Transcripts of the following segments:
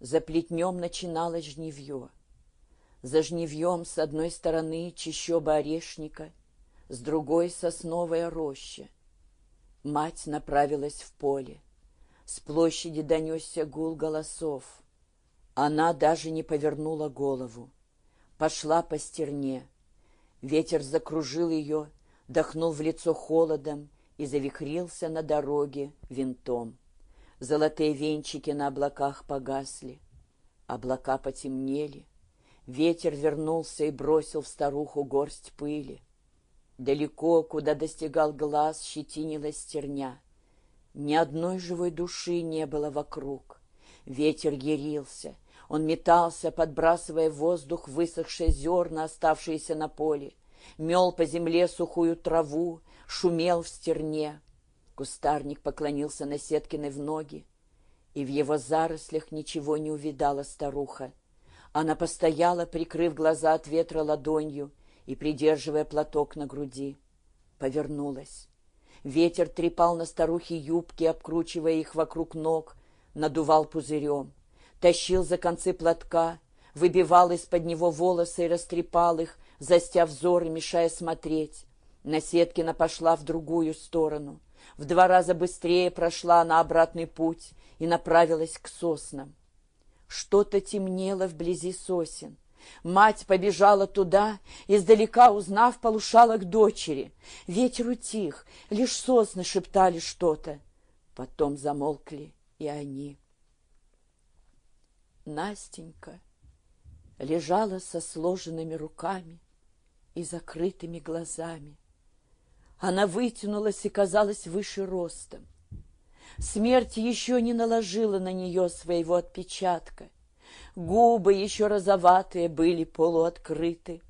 За плетнем начиналось жневье. За жневьем с одной стороны чищоба орешника, с другой — сосновая роща. Мать направилась в поле. С площади донесся гул голосов. Она даже не повернула голову. Пошла по стерне. Ветер закружил ее, дохнул в лицо холодом и завихрился на дороге винтом. Золотые венчики на облаках погасли. Облака потемнели. Ветер вернулся и бросил в старуху горсть пыли. Далеко, куда достигал глаз, щетинилась стерня. Ни одной живой души не было вокруг. Ветер ярился. Он метался, подбрасывая в воздух высохшие зерна, оставшиеся на поле. Мел по земле сухую траву, шумел в стерне. Кустарник поклонился на Сеткиной в ноги, и в его зарослях ничего не увидала старуха. Она постояла, прикрыв глаза от ветра ладонью и придерживая платок на груди. Повернулась. Ветер трепал на старухе юбки, обкручивая их вокруг ног, надувал пузырем. Тащил за концы платка, выбивал из-под него волосы и растрепал их, застяв взор и мешая смотреть. Насеткина пошла в другую сторону. В два раза быстрее прошла на обратный путь и направилась к соснам. Что-то темнело вблизи сосен. Мать побежала туда, издалека узнав, полушала к дочери. Ветер утих, лишь сосны шептали что-то. Потом замолкли и они. Настенька лежала со сложенными руками и закрытыми глазами. Она вытянулась и казалась выше ростом. Смерть еще не наложила на нее своего отпечатка. Губы еще розоватые были полуоткрыты.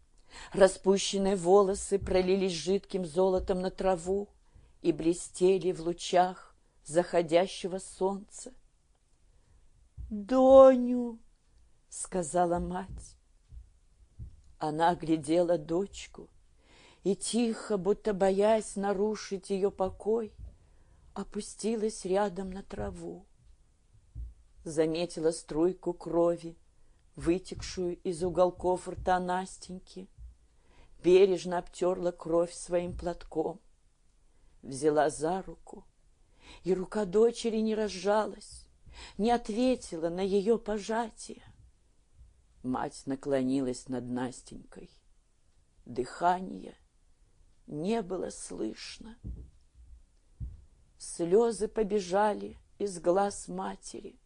Распущенные волосы пролились жидким золотом на траву и блестели в лучах заходящего солнца. «Доню!» — сказала мать. Она оглядела дочку — и тихо, будто боясь нарушить ее покой, опустилась рядом на траву. Заметила струйку крови, вытекшую из уголков рта Настеньки, бережно обтерла кровь своим платком, взяла за руку, и рука дочери не разжалась, не ответила на ее пожатие. Мать наклонилась над Настенькой. Дыхание не было слышно. Слезы побежали из глаз матери.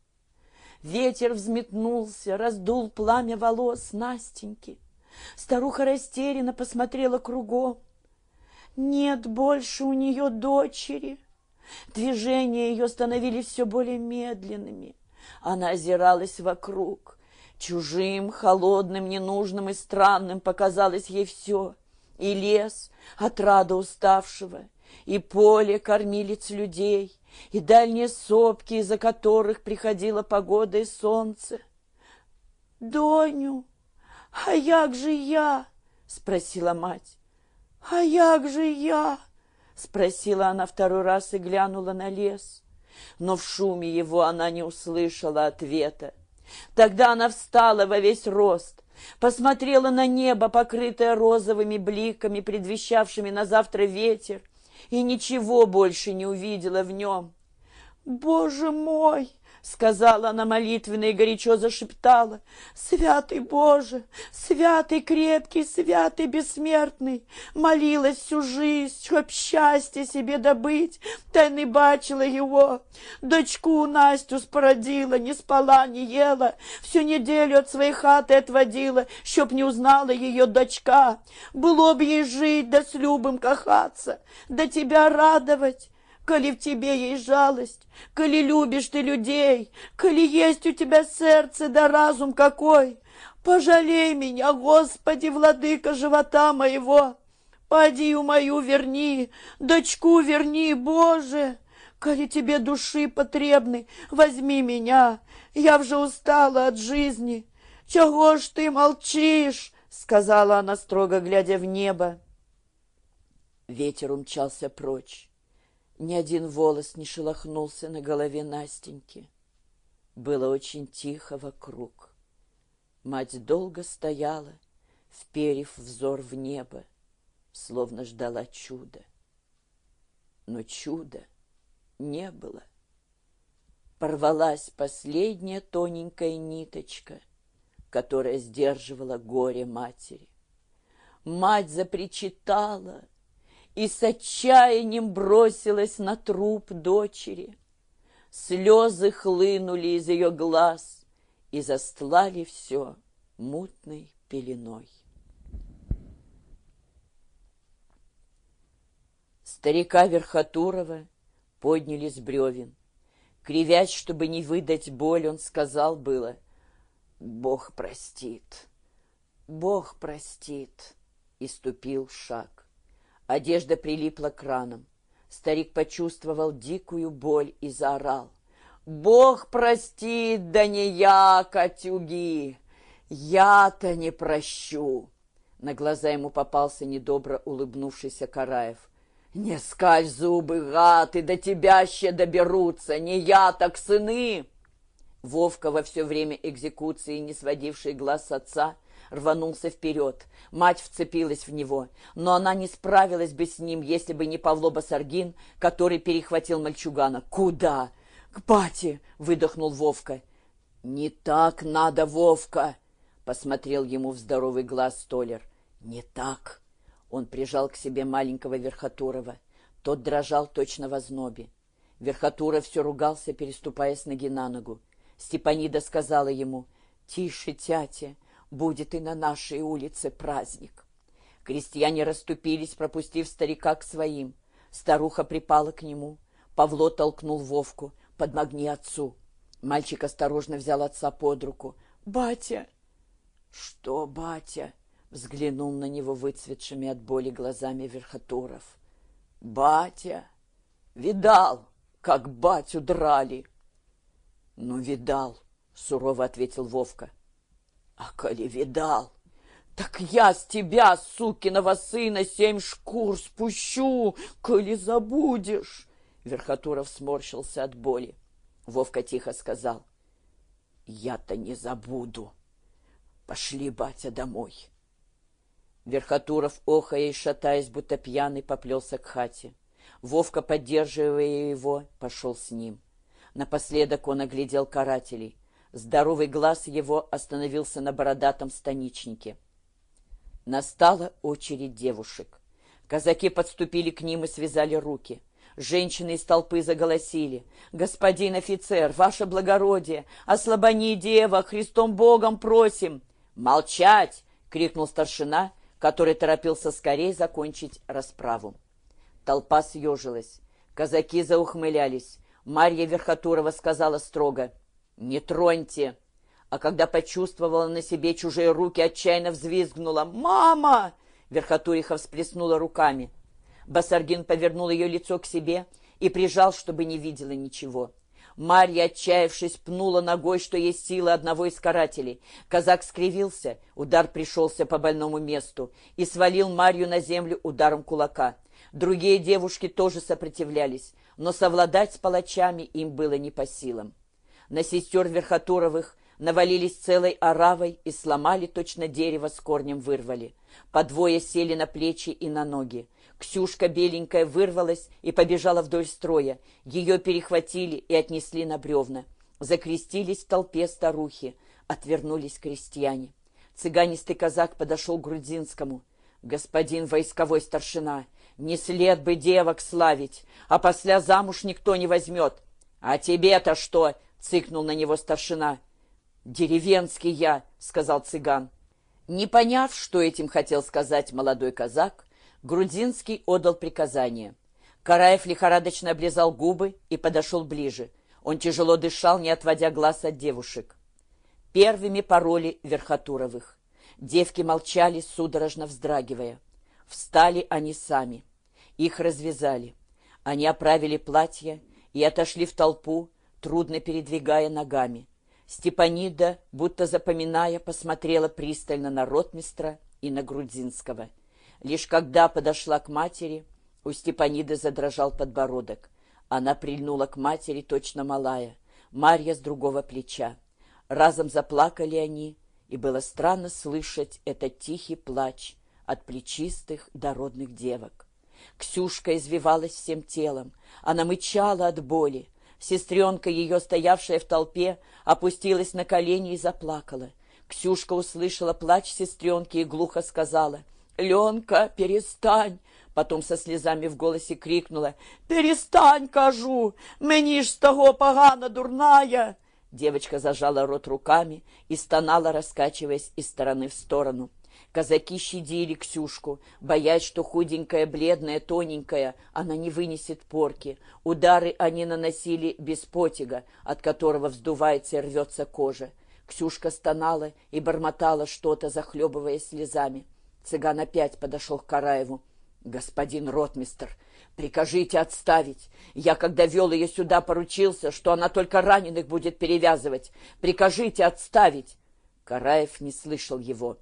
Ветер взметнулся, раздул пламя волос Настеньки. Старуха растерянно посмотрела кругом. Нет больше у нее дочери. Движения ее становились все более медленными. Она озиралась вокруг. Чужим, холодным, ненужным и странным показалось ей все и лес, отрада уставшего, и поле кормилец людей, и дальние сопки, из-за которых приходила погода и солнце. «Доню, а як же я?» — спросила мать. «А як же я?» — спросила она второй раз и глянула на лес. Но в шуме его она не услышала ответа. Тогда она встала во весь рост, посмотрела на небо, покрытое розовыми бликами, предвещавшими на завтра ветер, и ничего больше не увидела в нем. «Боже мой!» сказала она молитвенно и горячо зашептала. «Святый Боже, святый крепкий, святый бессмертный!» Молилась всю жизнь, чтоб счастье себе добыть, тайны бачила его. Дочку Настю спородила, не спала, не ела, всю неделю от своей хаты отводила, чтоб не узнала ее дочка. Было б ей жить, да с любым кахаться, да тебя радовать коли в тебе есть жалость, коли любишь ты людей, коли есть у тебя сердце да разум какой. Пожалей меня, Господи, владыка живота моего. Падию мою верни, дочку верни, Боже. Коли тебе души потребны, возьми меня. Я вже устала от жизни. Чего ж ты молчишь? Сказала она, строго глядя в небо. Ветер умчался прочь. Ни один волос не шелохнулся на голове Настеньки. Было очень тихо вокруг. Мать долго стояла, вперев взор в небо, словно ждала чуда. Но чуда не было. Порвалась последняя тоненькая ниточка, которая сдерживала горе матери. Мать запричитала и с отчаянием бросилась на труп дочери. Слезы хлынули из ее глаз и застлали все мутной пеленой. Старика Верхотурова подняли с бревен. Кривясь, чтобы не выдать боль, он сказал было, «Бог простит, Бог простит», и ступил шаг. Одежда прилипла к ранам. Старик почувствовал дикую боль и заорал. «Бог простит, да не я, Катюги! Я-то не прощу!» На глаза ему попался недобро улыбнувшийся Караев. «Не скаль зубы, гад, и до тебя ще доберутся, не я, так сыны!» Вовка, во все время экзекуции, не сводивший глаз отца, рванулся вперед. Мать вцепилась в него, но она не справилась бы с ним, если бы не Павло Басаргин, который перехватил мальчугана. «Куда?» «К бате!» — выдохнул Вовка. «Не так надо, Вовка!» — посмотрел ему в здоровый глаз Столер. «Не так!» Он прижал к себе маленького Верхотурова. Тот дрожал точно в ознобе. Верхотуров все ругался, переступая с ноги на ногу. Степанида сказала ему, «Тише, тятя, будет и на нашей улице праздник». Крестьяне расступились, пропустив старика к своим. Старуха припала к нему. Павло толкнул Вовку. «Подмогни отцу». Мальчик осторожно взял отца под руку. «Батя!» «Что, батя?» Взглянул на него выцветшими от боли глазами Верхотуров. «Батя! Видал, как батю драли!» «Ну, видал!» — сурово ответил Вовка. «А коли видал, так я с тебя, сукиного сына, семь шкур спущу, коли забудешь!» Верхотуров сморщился от боли. Вовка тихо сказал. «Я-то не забуду. Пошли, батя, домой». Верхотуров, охая и шатаясь, будто пьяный, поплелся к хате. Вовка, поддерживая его, пошел с ним. Напоследок он оглядел карателей. Здоровый глаз его остановился на бородатом станичнике. Настала очередь девушек. Казаки подступили к ним и связали руки. Женщины из толпы заголосили. «Господин офицер, ваше благородие, ослабони дева, Христом Богом просим!» «Молчать!» — крикнул старшина — который торопился скорее закончить расправу. Толпа съежилась. Казаки заухмылялись. Марья Верхотурова сказала строго «Не троньте!» А когда почувствовала на себе чужие руки, отчаянно взвизгнула «Мама!» Верхотуриха всплеснула руками. Басаргин повернул ее лицо к себе и прижал, чтобы не видела ничего. Марья, отчаявшись, пнула ногой, что есть сила одного из карателей. Казак скривился, удар пришелся по больному месту и свалил Марью на землю ударом кулака. Другие девушки тоже сопротивлялись, но совладать с палачами им было не по силам. На сестер Верхотуровых навалились целой оравой и сломали точно дерево с корнем вырвали. По двое сели на плечи и на ноги. Ксюшка беленькая вырвалась и побежала вдоль строя. Ее перехватили и отнесли на бревна. Закрестились в толпе старухи. Отвернулись крестьяне. Цыганистый казак подошел к Грудинскому. «Господин войсковой старшина, не след бы девок славить, а после замуж никто не возьмет». «А тебе-то что?» — цыкнул на него старшина. «Деревенский я», — сказал цыган. Не поняв, что этим хотел сказать молодой казак, Грудинский отдал приказание. Караев лихорадочно облизал губы и подошел ближе. Он тяжело дышал, не отводя глаз от девушек. Первыми пароли Верхотуровых. Девки молчали, судорожно вздрагивая. Встали они сами. Их развязали. Они оправили платья и отошли в толпу, трудно передвигая ногами. Степанида, будто запоминая, посмотрела пристально на ротмистра и на Грудинского — Лишь когда подошла к матери, у Степаниды задрожал подбородок. Она прильнула к матери, точно малая. Марья с другого плеча. Разом заплакали они, и было странно слышать этот тихий плач от плечистых дородных девок. Ксюшка извивалась всем телом, она мычала от боли. Сестренка ее, стоявшая в толпе, опустилась на колени и заплакала. Ксюшка услышала плач сестренки и глухо сказала, «Ленка, перестань!» Потом со слезами в голосе крикнула, «Перестань, кажу! Мені ж з того погана дурная!» Девочка зажала рот руками и стонала, раскачиваясь из стороны в сторону. Казаки щадили Ксюшку, боясь, что худенькая, бледная, тоненькая, она не вынесет порки. Удары они наносили без потяга, от которого вздувается и рвется кожа. Ксюшка стонала и бормотала что-то, захлебываясь слезами. Цыган опять подошел к Караеву. «Господин ротмистер, прикажите отставить. Я, когда вел ее сюда, поручился, что она только раненых будет перевязывать. Прикажите отставить!» Караев не слышал его.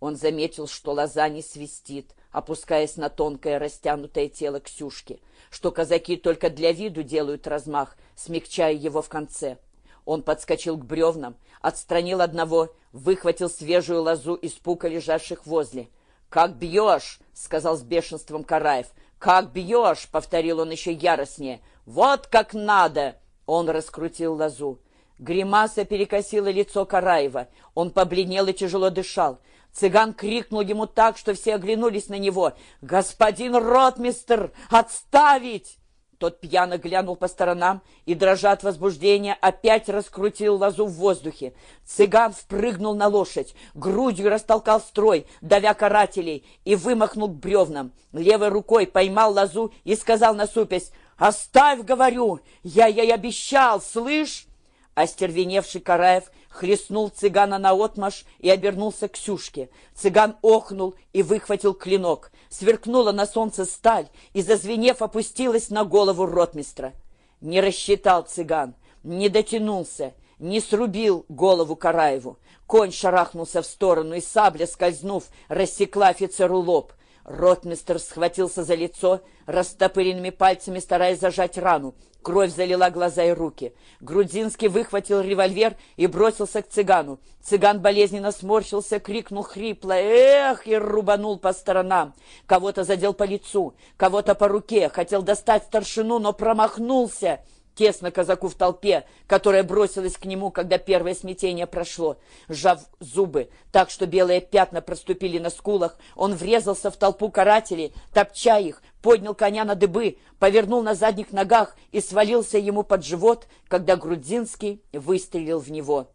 Он заметил, что лоза не свистит, опускаясь на тонкое растянутое тело Ксюшки, что казаки только для виду делают размах, смягчая его в конце. Он подскочил к бревнам, отстранил одного, выхватил свежую лозу из пука лежавших возле. «Как бьешь!» — сказал с бешенством Караев. «Как бьешь!» — повторил он еще яростнее. «Вот как надо!» Он раскрутил лозу. Гримаса перекосила лицо Караева. Он побледнел и тяжело дышал. Цыган крикнул ему так, что все оглянулись на него. «Господин ротмистер, отставить!» Тот пьяно глянул по сторонам и, дрожа от возбуждения, опять раскрутил лозу в воздухе. Цыган впрыгнул на лошадь, грудью растолкал строй, давя карателей, и вымахнул к бревнам. Левой рукой поймал лозу и сказал насупясь, «Оставь, говорю, я ей обещал, слышь?» Остервеневший Караев хлестнул цыгана наотмашь и обернулся к Ксюшке. Цыган охнул и выхватил клинок. Сверкнула на солнце сталь и, зазвенев, опустилась на голову ротмистра. Не рассчитал цыган, не дотянулся, не срубил голову Караеву. Конь шарахнулся в сторону, и сабля, скользнув, рассекла офицеру лоб. Ротмистр схватился за лицо, растопыренными пальцами стараясь зажать рану. Кровь залила глаза и руки. Грудинский выхватил револьвер и бросился к цыгану. Цыган болезненно сморщился, крикнул хрипло «Эх!» и рубанул по сторонам. Кого-то задел по лицу, кого-то по руке, хотел достать старшину, но промахнулся — тесно казаку в толпе, которая бросилась к нему, когда первое смятение прошло. Сжав зубы так, что белые пятна проступили на скулах, он врезался в толпу карателей, топча их, поднял коня на дыбы, повернул на задних ногах и свалился ему под живот, когда Грудзинский выстрелил в него.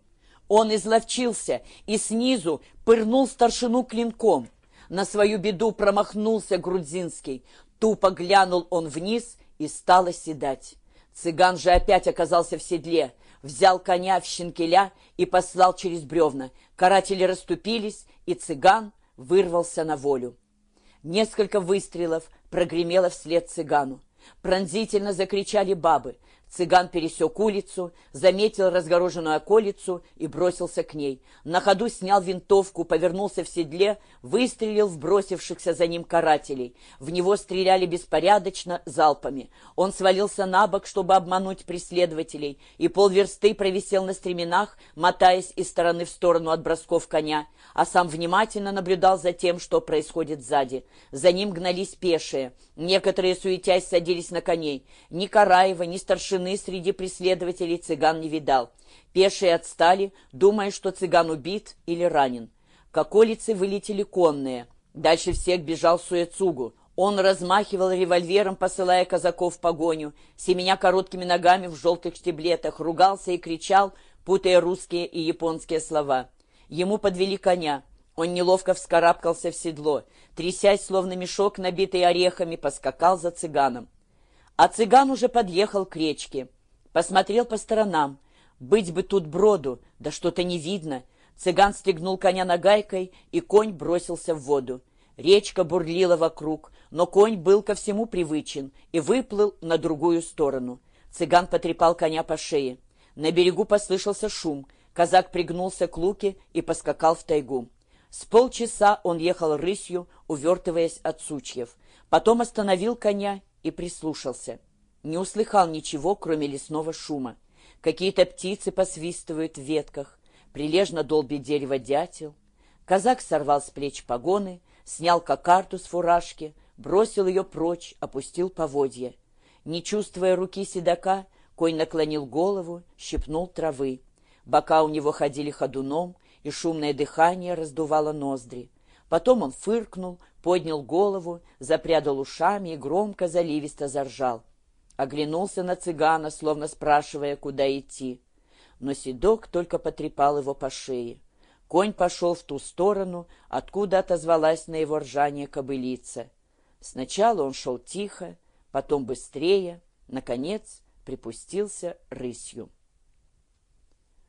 Он изловчился и снизу пырнул старшину клинком. На свою беду промахнулся Грудзинский. Тупо глянул он вниз и стал оседать. Цыган же опять оказался в седле, взял коня в щенкеля и послал через бревна. Каратели расступились, и цыган вырвался на волю. Несколько выстрелов прогремело вслед цыгану. Пронзительно закричали бабы. Цыган пересек улицу, заметил разгороженную околицу и бросился к ней. На ходу снял винтовку, повернулся в седле, выстрелил в бросившихся за ним карателей. В него стреляли беспорядочно, залпами. Он свалился на бок, чтобы обмануть преследователей, и полверсты провисел на стременах, мотаясь из стороны в сторону от бросков коня, а сам внимательно наблюдал за тем, что происходит сзади. За ним гнались пешие. Некоторые, суетясь, садились на коней. Ни Караева, ни старшины тишины среди преследователей цыган не видал. Пешие отстали, думая, что цыган убит или ранен. К околице вылетели конные. Дальше всех бежал Суэцугу. Он размахивал револьвером, посылая казаков в погоню, семеня короткими ногами в желтых штиблетах, ругался и кричал, путая русские и японские слова. Ему подвели коня. Он неловко вскарабкался в седло, трясясь, словно мешок, набитый орехами, поскакал за цыганом. А цыган уже подъехал к речке. Посмотрел по сторонам. Быть бы тут броду, да что-то не видно. Цыган стегнул коня нагайкой, и конь бросился в воду. Речка бурлила вокруг, но конь был ко всему привычен и выплыл на другую сторону. Цыган потрепал коня по шее. На берегу послышался шум. Казак пригнулся к луке и поскакал в тайгу. С полчаса он ехал рысью, увертываясь от сучьев. Потом остановил коня и прислушался. Не услыхал ничего, кроме лесного шума. Какие-то птицы посвистывают в ветках, прилежно долбит дерево дятел. Казак сорвал с плеч погоны, снял кокарту с фуражки, бросил ее прочь, опустил поводья. Не чувствуя руки седока, конь наклонил голову, щипнул травы. Бока у него ходили ходуном, и шумное дыхание раздувало ноздри. Потом он фыркнул, поднял голову, запрядал ушами и громко заливисто заржал. Оглянулся на цыгана, словно спрашивая, куда идти. Но седок только потрепал его по шее. Конь пошел в ту сторону, откуда отозвалась на его ржание кобылица. Сначала он шел тихо, потом быстрее, наконец припустился рысью.